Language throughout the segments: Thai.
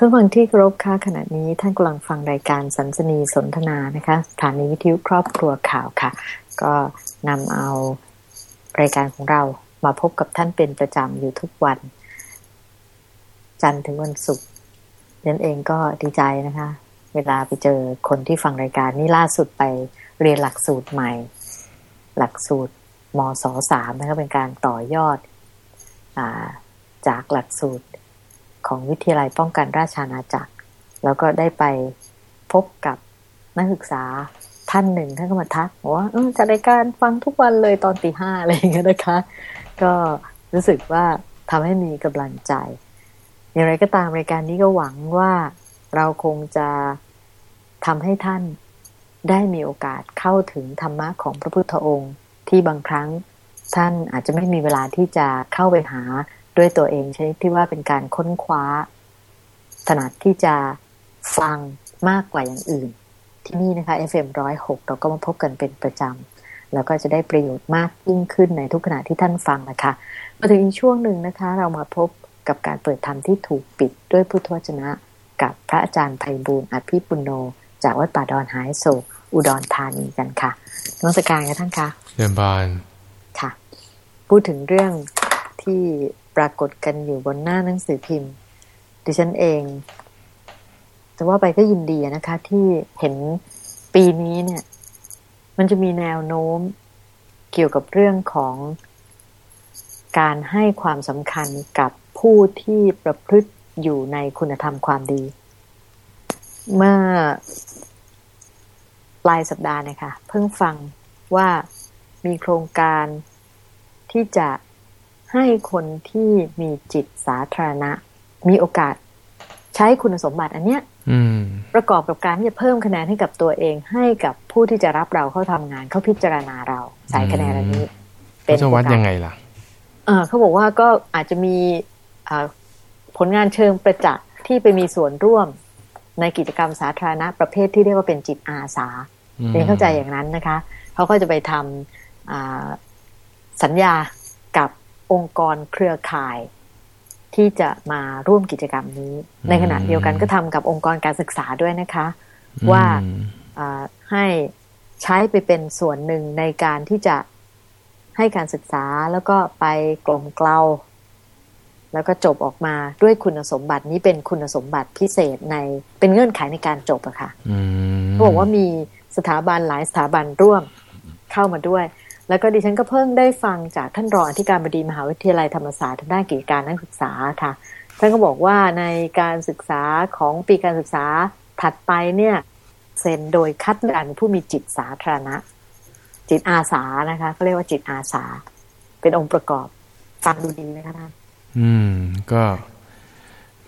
ทุกคนที่ครพค่าขณะนี้ท่านกำลังฟังรายการสันสนีสนทนานะคะสถานีวิทยุครอบครัวข่าวค่ะ ก็นำเอารายการของเรามาพบกับท่านเป็นประจำอยู่ทุกวัน จันทร์ถึงวันศุกร์นั่นเองก็ดีใจนะคะ เวลาไปเจอคนที่ฟังรายการนี่ล่าสุดไปเรียนหลักสูตรใหม่ หลักสูตรมศสามนะคะเป็นการต่อยอดอจากหลักสูตร ของวิทยาลัยป้องกันราชอาณาจักร แล้วก็ได้ไปพบกับนักศึกษาท่านหนึ่งท่านก็มาทักว่าจัดรายการฟังทุกวันเลยตอนตีห้าอะไรอย่างเงี้ยนะคะ ก็รู้สึกว่าทำให้มีกำลังใจ อย่างไรก็ตามรายการนี้ก็หวังว่าเราคงจะทำให้ท่านได้มีโอกาสเข้าถึงธรรมะของพระพุทธองค์ ที่บางครั้งท่านอาจจะไม่มีเวลาที่จะเข้าไปหา ด้วยตัวเองชนิดที่ว่าเป็นการค้นคว้า ถนัดที่จะฟังมากกว่าอย่างอื่น ที่นี่นะคะ FM106 เราก็มาพบกันเป็นประจำ แล้วก็จะได้ประโยชน์มากยิ่งขึ้นในทุกขณะที่ท่านฟังนะคะ มาถึงอีกช่วงหนึ่งนะคะ เรามาพบกับการเปิดธรรมที่ถูกปิดด้วยพุทธวจนะ กับพระอาจารย์ไพบูลอภิปุโน จากวัดป่าดอนหายโศกอุดรธานีกันค่ะน้องสการกันท่านคะเรียนบานค่ะ พูดถึงเรื่องที่ ปรากฏกันอยู่บนหน้าหนังสือพิมพ์ ดิฉันเองแต่ว่าไปก็ยินดีนะคะ ที่เห็นปีนี้เนี่ย มันจะมีแนวโน้มเกี่ยวกับเรื่องของการให้ความสำคัญกับผู้ที่ประพฤติอยู่ในคุณธรรมความดี เมื่อปลายสัปดาห์นะคะเพิ่งฟังว่ามีโครงการที่จะ ให้คนที่มีจิตสาธารณะ มีโอกาสใช้คุณสมบัติอันเนี้ยประกอบกับการที่จะเพิ่มคะแนนให้กับตัวเอง ให้กับผู้ที่จะรับเราเข้าทำงาน เข้าพิจารณาเราใส่คะแนนอันนี้ เป็นจะวัดยังไงล่ะเออเขาบอกว่าก็อาจจะมีผลงานเชิงประจักษ์ที่ไปมีส่วนร่วมในกิจกรรมสาธารณะประเภทที่เรียกว่าเป็นจิตอาสาเรียนเข้าใจอย่างนั้นนะคะ เขาก็จะไปทำสัญญากับ องค์กรเครือข่าย ที่จะมาร่วมกิจกรรมนี้ ในขณะเดียวกันก็ทำกับองค์กรการศึกษาด้วยนะคะ ว่าให้ใช้ไปเป็นส่วนหนึ่งในการที่จะให้การศึกษาแล้วก็ไปกลมเกลาแล้วก็จบออกมาด้วยคุณสมบัตินี้เป็นคุณสมบัติพิเศษในเป็นเงื่อนไขในการจบอะค่ะเขาบอกว่ามีสถาบันหลายสถาบันร่วมเข้ามาด้วย แล้วก็ดิฉันก็เพิ่งได้ฟังจากท่านรองอธิการบดีมหาวิทยาลัยธรรมศาสตร์ทางด้านกิจการนักศึกษาค่ะ ท่านก็บอกว่าในการศึกษาของปีการศึกษาถัดไปเนี่ยเซ็นโดยคัดเลือกผู้มีจิตสาธารณะ จิตอาสานะคะเขาเรียกว่าจิตอาสา เป็นองค์ประกอบฟังดูดีไหมคะท่านอืม ก็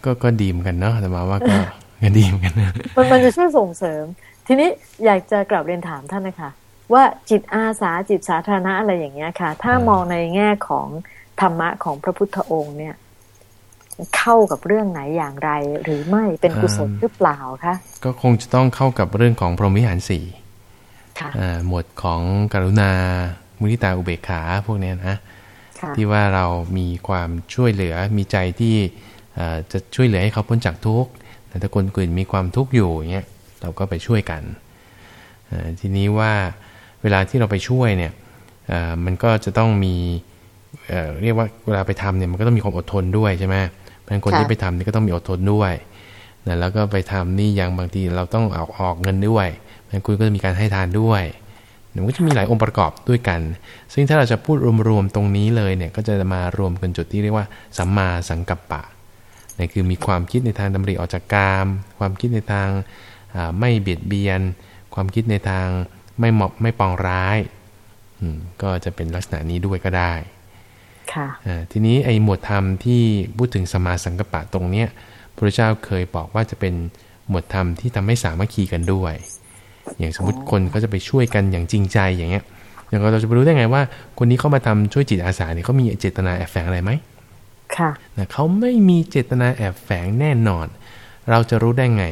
ก็ก็ดีเหมือนกันเนาะแต่มาว่าก็ก็ดีเหมือนกันมันมันจะช่วยส่งเสริม ทีนี้อยากจะกลับเรียนถามท่านนะคะ ว่าจิตอาสาจิตสาธารณะอะไรอย่างเงี้ยค่ะ ถ้ามองในแง่ของธรรมะของพระพุทธองค์เนี่ย เข้ากับเรื่องไหนอย่างไร หรือไม่เป็นกุศลหรือเปล่าคะก็คงจะต้องเข้ากับเรื่องของพรหมวิหารสี่หมวดของกรุณา มุนิตาอุเบกขาพวกนี้นะที่ว่าเรามีความช่วยเหลือมีใจที่จะช่วยเหลือให้เขาพ้นจากทุกข์แต่ถ้าคนอื่นมีความทุกข์อยู่เงี้ยเราก็ไปช่วยกันทีนี้ว่า เวลาที่เราไปช่วยเนี่ยมันก็จะต้องมีเเรียกว่าเวลาไปทำเนี่ยมันก็ต้องมีความอดทนด้วยใช่ไหมเพราะคนที่ไปทำนี่ก็ต้องมีอดทนด้วยนะแล้วก็ไปทำนี่อย่างบางทีเราต้องเอาออกเงินด้วยมันคุณก็จะมีการให้ทานด้วยมันก็จะมีหลายองค์ประกอบด้วยกัน ซึ่งถ้าเราจะพูดรวมๆตรงนี้เลยเนี่ยก็จะมารวมกันจุดที่เรียกว่าสัมมาสังกัปปะนี่คือมีความคิดในทางดำริออกจากกาม ความคิดในทางไม่เบียดเบียน ความคิดในทาง ไม่เหมาะไม่ปองร้ายก็จะเป็นลักษณะนี้ด้วยก็ได้ ค่ะทีนี้ไอ้หมวดธรรมที่พูดถึงสมาสังกปะตรงเนี้ยพระเจ้าเคยบอกว่าจะเป็นหมวดธรรมที่ทำให้สามัคคีกันด้วย อย่างสมมติคนก็จะไปช่วยกันอย่างจริงใจอย่างเงี้ยอย่างเราจะไปรู้ได้ไงว่า คนนี้เข้ามาทำช่วยจิตอาสาเนี่ยเขามีเจตนาแอบแฝงอะไรไหมค่ะเขาไม่มีเจตนาแอบแฝงแน่นอน เราจะรู้ได้ไง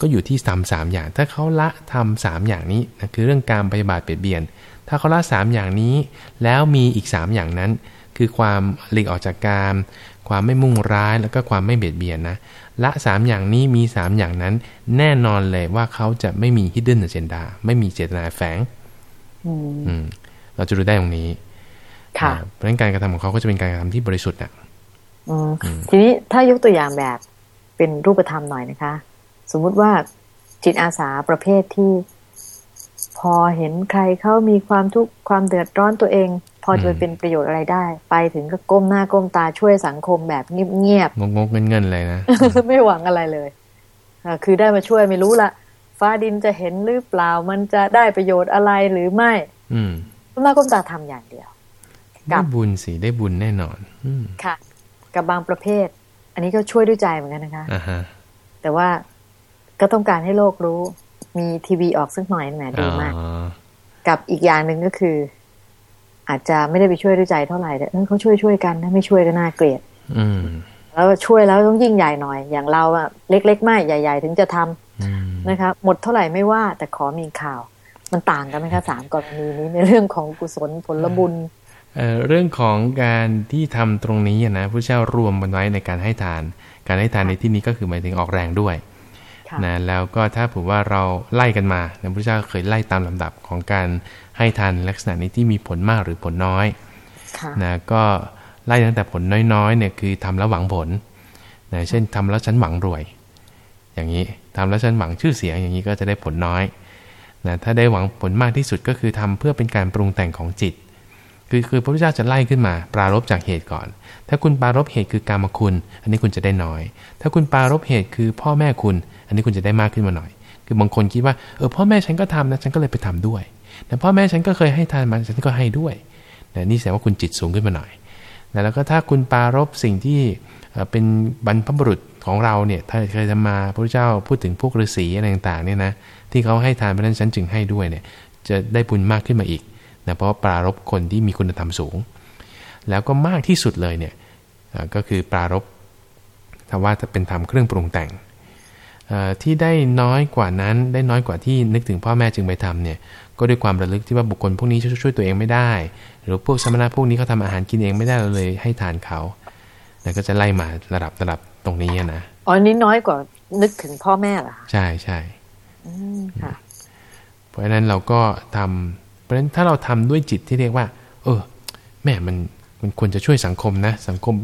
ก็อยู่ที่สามสามอย่าง ถ้าเขาละทำสามอย่างนี้นะคือเรื่องการปฏิบัติเปลี่ยนเบียน ถ้าเขาละสามอย่างนี้ แล้วมีอีกสามอย่างนั้น คือความหลีกออกจากการความไม่มุ่งร้ายแล้วก็ความไม่เบียดเบียนนะละสามอย่างนี้มีสามอย่างนั้น แน่นอนเลยว่าเขาจะไม่มี hidden agenda ไม่มีเจตนาแฝงอืมเราจะรู้ได้ตรงนี้ค่ะเพราะฉะนั้นการกระทำของเขาก็จะเป็นการกระทำที่บริสุทธิ์อะทีนี้ถ้ายกตัวอย่างแบบเป็นรูปธรรมหน่อยนะคะ สมมุติว่าจิตอาสาประเภทที่ พอเห็นใครเขามีความทุกข์ความเดือดร้อนตัวเอง พอจะเป็นประโยชน์อะไรได้ ไปถึงก็ก้มหน้าก้มตาช่วยสังคมแบบเงียบๆงกๆเงินๆเลยนะ ไม่หวังอะไรเลยคือได้มาช่วยไม่รู้ละฟ้าดินจะเห็นหรือเปล่ามันจะได้ประโยชน์อะไรหรือไม่ อืมก้มหน้าก้มตาทำอย่างเดียวได้บุญสิได้บุญแน่นอน อืค่ะ กับบางประเภท อันนี้ก็ช่วยด้วยใจเหมือนกันนะคะอ่าฮะแต่ว่า ก็ต้องการให้โลกรู้ มีทีวีออกสักหน่อยแหมดีมาก กับอีกอย่างหนึ่งก็คือ อาจจะไม่ได้ไปช่วยด้วยใจเท่าไหร่แต่เขาช่วยช่วยกันถ้าไม่ช่วยก็น่าเกลียดแล้วช่วยแล้วต้องยิ่งใหญ่หน่อย อย่างเราอะเล็ก ๆ ไม่ใหญ่ ๆ ถึงจะทำนะคะหมดเท่าไหร่ไม่ว่า แต่ขอมีข่าว มันต่างกันไหมคะสามกรณีนี้ในเรื่องของกุศลผลบุญเรื่องของการที่ทำตรงนี้นะพระเจ้ารวมมันไว้ในการให้ทาน การให้ทานในที่นี้ก็คือหมายถึงออกแรงด้วย นะแล้วก็ถ้าผมว่าเราไล่กันมาพระเจ้าเคยไล่ตามลำดับของการให้ทานลักษณะนี้ที่มีผลมากหรือผลน้อยนะก็ไล่ตั้งแต่ผลน้อยๆเนี่ยคือทำแล้วหวังผลนะเช่นทำแล้วฉันหวังรวย อย่างนี้ทำแล้วฉันหวังชื่อเสียงอย่างนี้ก็จะได้ผลน้อยนะถ้าได้หวังผลมากที่สุดก็คือทำเพื่อเป็นการปรุงแต่งของจิต คือคือพระพุทธเจ้าจะไล่ขึ้นมา ปรารบจากเหตุก่อน ถ้าคุณปรารบเหตุคือกรรมคุณ อันนี้คุณจะได้น้อย ถ้าคุณปรารบเหตุคือพ่อแม่คุณ อันนี้คุณจะได้มากขึ้นมาหน่อย คือบางคนคิดว่าเออพ่อแม่ฉันก็ทำนะฉันก็เลยไปทำด้วย แต่พ่อแม่ฉันก็เคยให้ทานมาฉันก็ให้ด้วยแต่นี่แสดงว่าคุณจิตสูงขึ้นมาหน่อยแล้วก็ถ้าคุณปรารบสิ่งที่เป็นบรรพบุรุษของเราเนี่ยถ้าเคยทำมาพระพุทธเจ้าพูดถึงพวกฤาษีอะไรต่างๆเนี่ยนะที่เขาให้ทานเพราะนั้นฉันจึงให้ด้วยเนี่ยจะได้บุญมากขึ้นมาอีก นะเพราะปรารบคนที่มีคุณธรรมสูง แล้วก็มากที่สุดเลยเนี่ยก็คือปรารบถ้าว่าจะเป็นธรรมเครื่องปรุงแต่งที่ได้น้อยกว่านั้นได้น้อยกว่าที่นึกถึงพ่อแม่จึงไปทำเนี่ยก็ด้วยความระลึกที่ว่าบุคคลพวกนี้ช่วยตัวเองไม่ได้ หรือพวกสมณะพวกนี้เขาทาอาหารกินเองไม่ได้เราเลยให้ทานเขาแล้วก็จะไล่มาระดับระดับตรงนี้นะอ๋อนี้น้อยกว่านึกถึงพ่อแม่เหรอใช่ใช่ค่ะเพราะฉะนั้นเราก็ทำ เพราะฉะนั้นถ้าเราทำด้วยจิตที่เรียกว่า เออ แม่มันมันควรจะช่วยสังคมนะ สังคม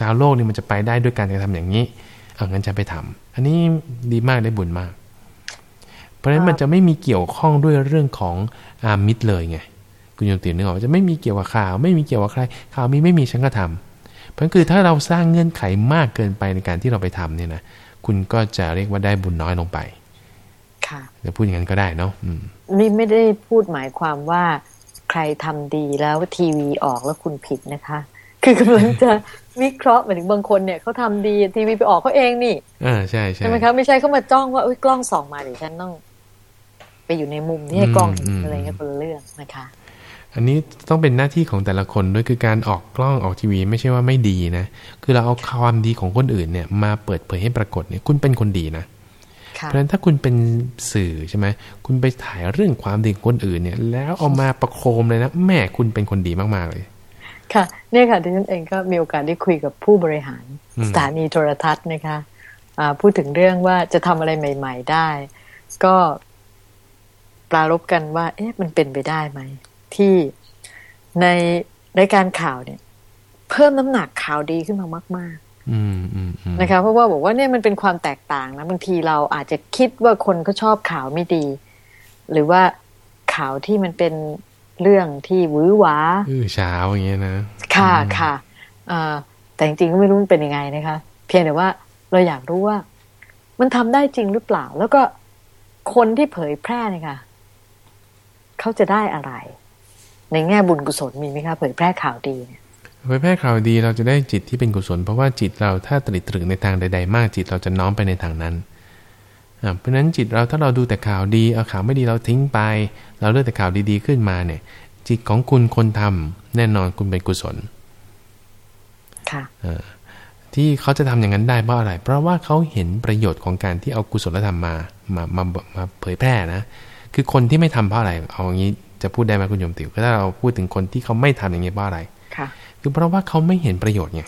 ชาวโลกนี่มันจะไปได้ด้วยการกระทำอย่างนี้เอางั้นจะไปทำอันนี้ดีมากได้บุญมาก เพราะฉะนั้นมันจะไม่มีเกี่ยวข้องด้วยเรื่องของอามิตรเลยไงคุณโยมตื่นนึกออกจะไม่มีเกี่ยวกับข่าว ไม่มีเกี่ยวกับใคร ข่าวมีไม่มีฉันก็ทำเพราะคือถ้าเราสร้างเงื่อนไขมากเกินไปในการที่เราไปทำเนี่ยนะคุณก็จะเรียกว่าได้บุญน้อยลงไป จะพูดอย่างนั้นก็ได้เนาะนี่ไม่ได้พูดหมายความว่าใครทำดีแล้วทีวีออกแล้วคุณผิดนะคะ คือกำลังจะวิเคราะห์หมายถึงบางคนเนี่ยเขาทำดีทีวีไปออกเขาเองนี่อ่าใช่ใช่ใช่ไหมคะไม่ใช่เขามาจ้องว่าอุ้ยกล้องส่องมาเดี๋ยวฉันต้อง ไปอยู่ในมุมที่ให้กล้องเห็นอะไรเงี้ยคนละเรื่องนะคะ อันนี้ต้องเป็นหน้าที่ของแต่ละคนด้วยคือการออกกล้องออกทีวี ไม่ใช่ว่าไม่ดีนะ คือเราเอาความดีของคนอื่นเนี่ย มาเปิดเผยให้ปรากฏเนี่ย คุณเป็นคนดีนะ เพราะฉะนั้นถ้าคุณเป็นสื่อใช่ไหมคุณไปถ่ายเรื่องความดีของคนอื่นเนี่ย แล้วเอามาประโคมเลยนะแม่คุณเป็นคนดีมากๆเลย ค่ะเนี่ยค่ะดิฉันเองก็มีโอกาสได้คุยกับผู้บริหารสถานีโทรทัศน์นะคะพูดถึงเรื่องว่าจะทำอะไรใหม่ ๆ ได้ ก็ปรารบกันว่า เอ๊ะมันเป็นไปได้ไหม ที่ในรายการข่าวเนี่ย เพิ่มน้ำหนักข่าวดีขึ้นมามาก นะคะเพราะว่าบอกว่าเนี่ยมันเป็นความแตกต่างนะบางทีเราอาจจะคิดว่าคนก็ชอบข่าวไม่ดี หรือว่าข่าวที่มันเป็นเรื่องที่วื้อหวาอื้อเช้าอย่างเงี้ยนะค่ะค่ะแต่จริงๆก็ไม่รู้มันเป็นยังไงนะคะ เพียงแต่ว่าเราอยากรู้ว่า มันทำได้จริงหรือเปล่า แล้วก็คนที่เผยแพร่เนี่ยค่ะเขาจะได้อะไร ในแง่บุญกุศลมีไหมคะเผยแพร่ข่าวดีเนี่ย เผยแพร่ข่าวดีเราจะได้จิตที่เป็นกุศล เพราะว่าจิตเราถ้าตริตรึกในทางใด ๆ มาก จิตเราจะน้อมไปในทางนั้นเพราะฉะนั้นจิตเราถ้าเราดูแต่ข่าวดีเอาข่าวไม่ดีเราทิ้งไป เราเลือกแต่ข่าวดีๆขึ้นมาเนี่ย จิตของคุณคนทำแน่นอนคุณเป็นกุศลค่ะที่เขาจะทำอย่างนั้นได้เพราะอะไร เพราะว่าเขาเห็นประโยชน์ของการที่เอากุศลธรรมมามามามาเผยแพร่นะ คือคนที่ไม่ทำเพราะอะไร เอาอย่างนี้จะพูดได้ไหมคุณโยมติ๋วก็ถ้าเราพูดถึงคนที่เขาไม่ทำอย่างนี้เพราะอะไรค่ะ คือเพราะว่าเขาไม่เห็นประโยชน์ไง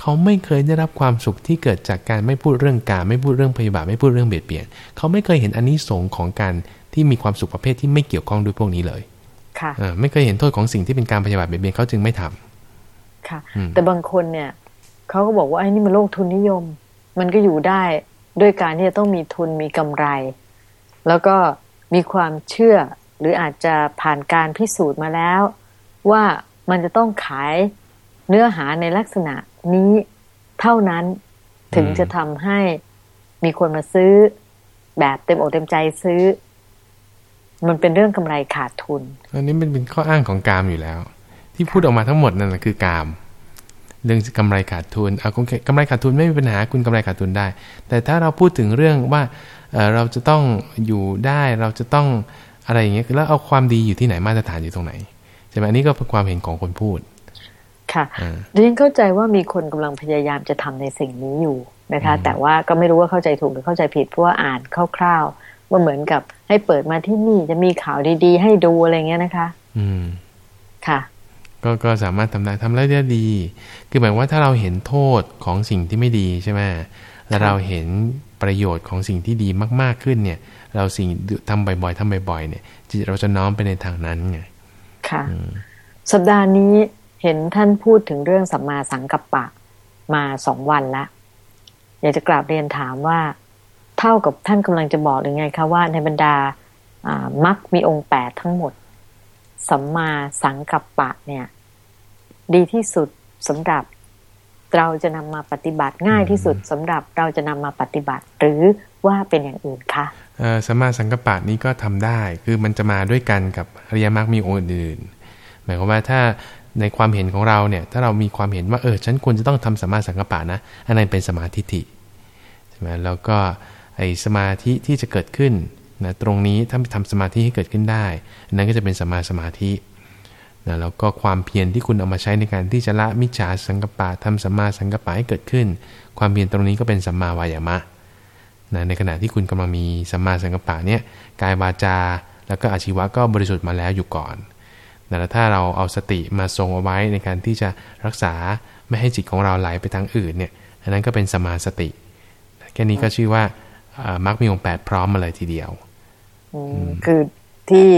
เขาไม่เคยได้รับความสุขที่เกิดจากการไม่พูดเรื่องการไม่พูดเรื่องพยาบาทไม่พูดเรื่องเบียดเบียน เขาไม่เคยเห็นอันนี้สงของการที่มีความสุขประเภทที่ไม่เกี่ยวข้องด้วยพวกนี้เลย ค่ะไม่เคยเห็นโทษของสิ่งที่เป็นการพยาบาทเบียดเบียนเขาจึงไม่ทำค่ะ แต่บางคนเนี่ยเขาก็บอกว่าไอ้นี่มันโลกทุนนิยม มันก็อยู่ได้ด้วยการที่จะต้องมีทุนมีกำไร แล้วก็มีความเชื่อหรืออาจจะผ่านการพิสูจน์มาแล้ว ว่า มันจะต้องขายเนื้อหาในลักษณะนี้เท่านั้นถึงจะทำให้มีคนมาซื้อ แบบเต็มอกเต็มใจซื้อ มันเป็นเรื่องกำไรขาดทุน อันนี้มันเป็นข้ออ้างของกามอยู่แล้ว ที่พูดออกมาทั้งหมดนั่นแหละคือกาม เรื่องกำไรขาดทุนเอากำไรขาดทุนไม่มีปัญหาคุณกำไรขาดทุนได้ แต่ถ้าเราพูดถึงเรื่องว่าเราจะต้องอยู่ได้เราจะต้องอะไรอย่างเงี้ยแล้วเอาความดีอยู่ที่ไหนมาตรฐานอยู่ตรงไหน ช่ไหมอันนี้ก็เป็นความเห็นของคนพูด ค่ะดิฉันเข้าใจว่ามีคนกำลังพยายามจะทำในสิ่งนี้อยู่นะคะ แต่ว่าก็ไม่รู้ว่าเข้าใจถูกหรือเข้าใจผิดเพราะว่าอ่านคร่าวๆว่าเหมือนกับให้เปิดมาที่นี่จะมีข่าวดีๆ ให้ดูอะไรเงี้ยนะคะ อืม ค่ะ ก็ก็สามารถทำได้ทำได้ดี คือหมายว่าถ้าเราเห็นโทษของสิ่งที่ไม่ดีใช่ไหมแล้วเราเห็นประโยชน์ของสิ่งที่ดีมาก ๆขึ้นเนี่ย เราสิ่งทำบ่อยๆทำบ่อยๆเนี่ยจิตเราจะน้อมไปในทางนั้นไง ค่ะ สัปดาห์นี้เห็นท่านพูดถึงเรื่องสัมมาสังกัปปะมาสองวันละอยากจะกราบเรียนถามว่า เท่ากับท่านกำลังจะบอกหรือไงคะว่าในบรรดามักมีองค์แปดทั้งหมด สัมมาสังกัปปะเนี่ย ดีที่สุดสำหรับเราจะนำมาปฏิบัติง่ายที่สุดสำหรับเราจะนำมาปฏิบัติ หรือ ว่าเป็นอย่างอื่นคะสมาสังกปะนี้ก็ทำได้ คือมันจะมาด้วยกันกับอริยมรรคมีองค์อื่น หมายความว่าถ้าในความเห็นของเราเนี่ย ถ้าเรามีความเห็นว่าเออฉันควรจะต้องทำสมาสังกปะนะ อันนั้นเป็นสมาธิิใช่ไหมแล้วก็ไอสมาธิที่จะเกิดขึ้นนะตรงนี้ถ้าทำสมาธิให้เกิดขึ้นได้ อันนั้นก็จะเป็นสมาสมาธินะแล้วก็ความเพียรที่คุณเอามาใช้ในการที่จะละมิจฉาสังกปะทำสัมมาสังกปะให้เกิดขึ้น ความเพียรตรงนี้ก็เป็นสัมมาวายามะ นะในขณะที่คุณกำลังมีสัมมาสังกปะเนี่ยกายวาจา แล้วก็อาชีวะก็บริสุทธิ์มาแล้วอยู่ก่อนแต่ถ้าเราเอาสติมาทรงเอาไว้ในการที่จะรักษาไม่ให้จิตของเราไหลไปทางอื่นเนี่ยอันนั้นก็เป็นสมาสติ แค่นี้ก็ชื่อว่ามักมีองค์แปดพร้อมมาเลยทีเดียวคือที่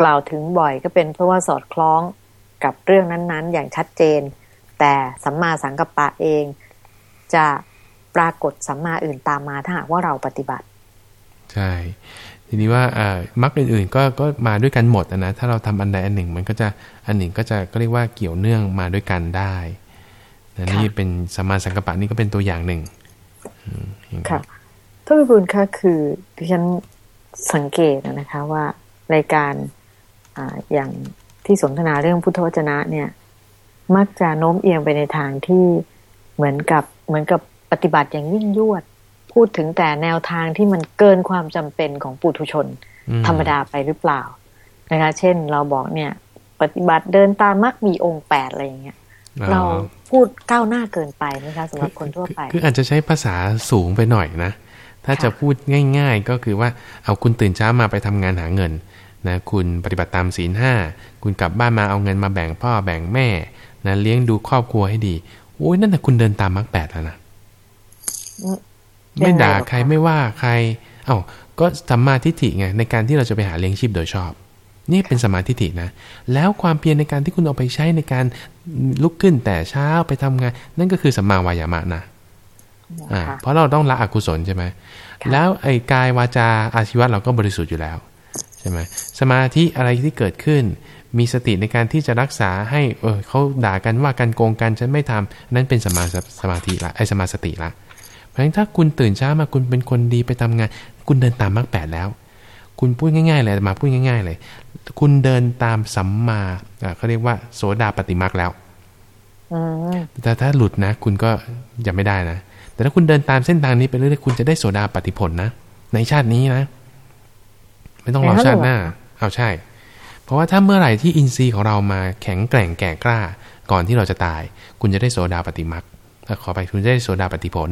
กล่าวถึงบ่อยก็เป็นเพราะว่าสอดคล้องกับเรื่องนั้น ๆ อย่างชัดเจน แต่สัมมาสังกัปปะเองจะ ปรากฏสัมมาอื่นตามมาถ้าหากว่าเราปฏิบัติ ใช่ ทีนี้ว่าอ่ามรรคอื่นๆก็ก็มาด้วยกันหมดนะถ้าเราทำอันใดอันหนึ่ง มันก็จะอันหนึ่งก็จะก็เรียกว่าเกี่ยวเนื่องมาด้วยกันได้นนี่เป็นสัมมาสังกัปปะนี่ก็เป็นตัวอย่างหนึ่งค่ะท่านพิบูลค่ะคือดิฉันสังเกตนะคะว่าในการอย่างที่สนทนาเรื่องพุทธวจนะเนี่ย มักจะโน้มเอียงไปในทางที่เหมือนกับเหมือนกับ ปฏิบัติอย่างยิ่งยวด พูดถึงแต่แนวทางที่มันเกินความจำเป็นของปุถุชน ธรรมดาไปหรือเปล่านะคะ เช่นเราบอกเนี่ย ปฏิบัติเดินตามมักมีองค์แปดอะไรอย่างเงี้ยเราพูดก้าวหน้าเกินไปนะคะสำหรับคนทั่วไป คืออาจจะใช้ภาษาสูงไปหน่อยนะ ถ้าจะพูดง่าย ๆ ก็คือว่าเอาคุณตื่นเช้ามาไปทำงานหาเงินนะคุณปฏิบัติตามศีลห้าคุณกลับบ้านมาเอาเงินมาแบ่งพ่อแบ่งแม่นะเลี้ยงดูครอบครัวให้ดีโอ้ยนั่นแหะคุณเดินตามมรรคแปดแล้วนะ ไม่ด่าใครไม่ว่าใคร เอา้าก็สัมมาทิฏฐิไงในการที่เราจะไปหาเลี้ยงชีพโดยชอบ นี่เป็นสมาธิฏฐินะ แล้วความเพียรในการที่คุณเอาไปใช้ในการลุกขึ้นแต่เช้าไปทำงาน นั่นก็คือสัมมาวายามะนะอ่าเพราะเราต้องละอกุศลใช่ไหมแล้วไอ้กายวาจาอาชีวะเราก็บริสุทธิ์อยู่แล้วใช่ไหมสมาธิอะไรที่เกิดขึ้น มีสติในการที่จะรักษาให้เออเขาด่ากันว่ากันโกงกันฉันไม่ทำนั้นเป็นสมาสมาธิละไอสมาสติละเพ ราะฉะนั้นถ้าคุณตื่นเช้ามาคุณเป็นคนดีไปทำงาน คุณเดินตามมรรคแปดแล้ว คุณพูดง่าย ๆ เลยมาพูดง่าย ๆ เลย คุณเดินตามสัมมาเขาเรียกว่า โสดาปฏิมรรคแล้วแต่ถ้าหลุดนะ คุณก็ยังไม่ได้นะ แต่ถ้าคุณเดินตามเส้นทางนี้ไปเรื่อยๆคุณจะได้โสดาปฏิผลนะในชาตินี้นะ ไม่ต้องรอชาติหน้า เอาใช่ เพราะว่าถ้าเมื่อไหร่ที่อินทรีย์ของเรามาแข็งแกร่งแก่กล้า ก่อนที่เราจะตาย คุณจะได้โสดาปฏิมักถ้าขอไปคุณจะได้โสดาปฏิผล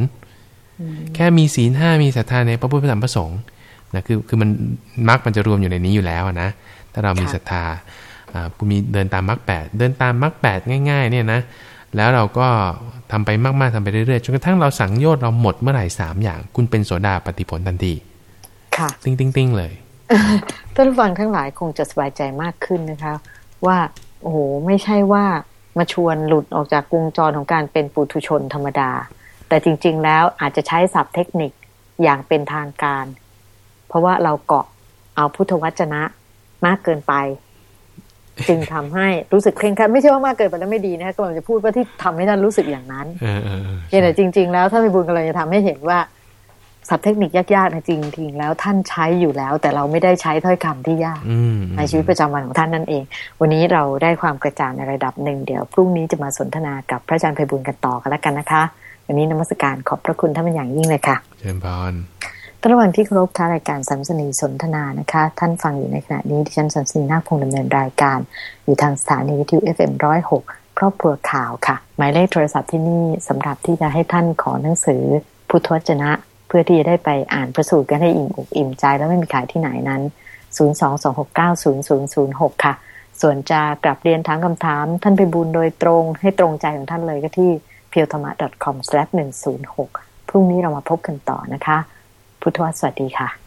แค่มีศีลห้ามีศรัทธาในพระพุทธธรรมพระสงฆ์นะคือคือมันมรรคมันจะรวมอยู่ในนี้อยู่แล้วนะถ้าเรามีศรัทธาคุณมีเดินตามมรรคแปดเดินตามมรรคแปดง่ายๆเนี่ยนะแล้วเราก็ทำไปมากๆทำไปเรื่อยๆจนกระทั่งเราสังโยชน์เราหมดเมื่อไหร่สามอย่าง คุณเป็นโสดาปัตติผลทันทีค่ะติ้งติ้งติ้งเลยท่านฟังทั้งหลายคงจะสบายใจมากขึ้นนะคะ ว่าโอ้โหไม่ใช่ว่ามาชวนหลุดออกจากวงจรของการเป็นปุถุชนธรรมดา แต่จริง ๆ แล้วอาจจะใช้ศัพท์เทคนิคอย่างเป็นทางการ เพราะว่าเราเกาะเอาพุทธวจนะมากเกินไป จึงทำให้รู้สึกเคร่งครัดไม่ใช่ว่ามากเกินไปแล้วไม่ดีนะกำลังจะพูดว่าที่ทำให้ท่านรู้สึกอย่างนั้นแต่จริง ๆ แล้วถ้าไปบุญกำลังจะทำให้เห็นว่าศัพท์เทคนิคยากๆนะจริงๆแล้วท่านใช้อยู่แล้ว แต่เราไม่ได้ใช้ถ้อยคำที่ยากในชีวิตประจำวันของท่านนั่นเอง วันนี้เราได้ความกระจ่างในระดับหนึ่งเดี๋ยวพรุ่งนี้จะมาสนทนากับพระอาจารย์ไพบุญกันต่อกันแล้วกันนะคะ วันนี้นมัสการขอบพระคุณท่านเป็นอย่างยิ่งเลยค่ะ เชิญพรระหว่างที่ครบท้ารายการสัมสนีสนทนานะคะ ท่านฟังอยู่ในขณะนี้ดิฉันสัมสนีนาคพงดำเนินรายการ อยู่ทางสถานีวิทยุ FM106 ครอบครัวข่าวค่ะ หมายเลขโทรศัพท์ที่นี่สำหรับที่จะให้ท่านขอหนังสือพุทธวจนะ เพื่อที่จะได้ไปอ่านประสูตรกันให้อิ่มอกอิ่มใจแล้วไม่มีขายที่ไหนนั้น 022690006 ค่ะ ส่วนจะกลับเรียนถามคำถามท่านไปบุญโดยตรงให้ตรงใจของท่านเลยก็ที่ piyothma.com/106 พรุ่งนี้เรามาพบกันต่อนะคะ พุทธวสวัสดีค่ะ